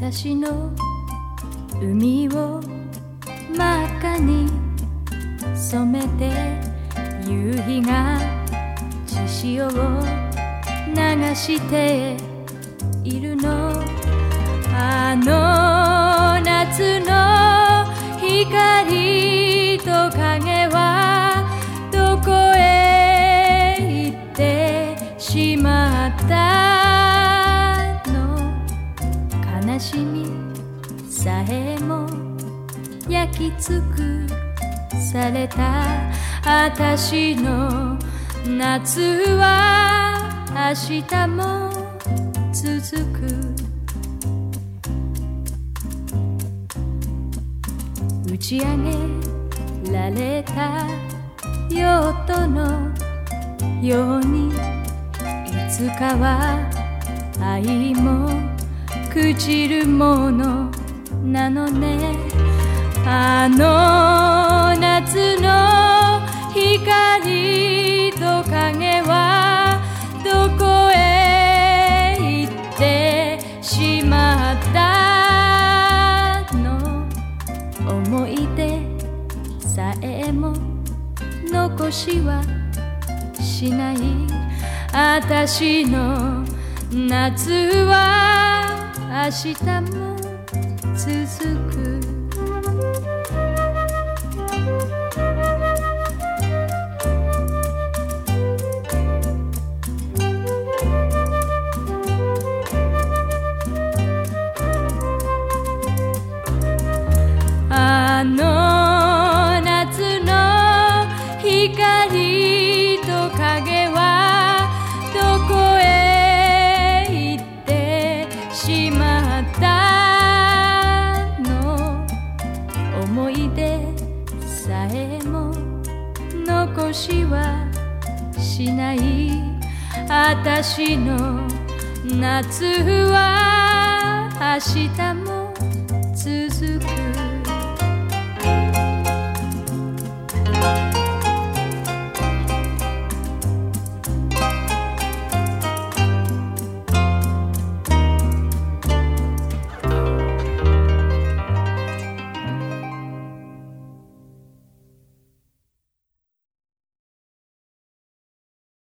私の海を真っ赤に染めて夕日が血潮を流しているの。あのしみさえも焼き尽く。された私の夏は明日も続く。打ち上げられた用途のようにいつかは愛も朽ちるものなのね。あの夏の光と影はどこへ行ってしまったの？思い出さえも残しはしない。私の夏は明日も続く。あのい出さえも残しはしない。私の夏は明日も続く。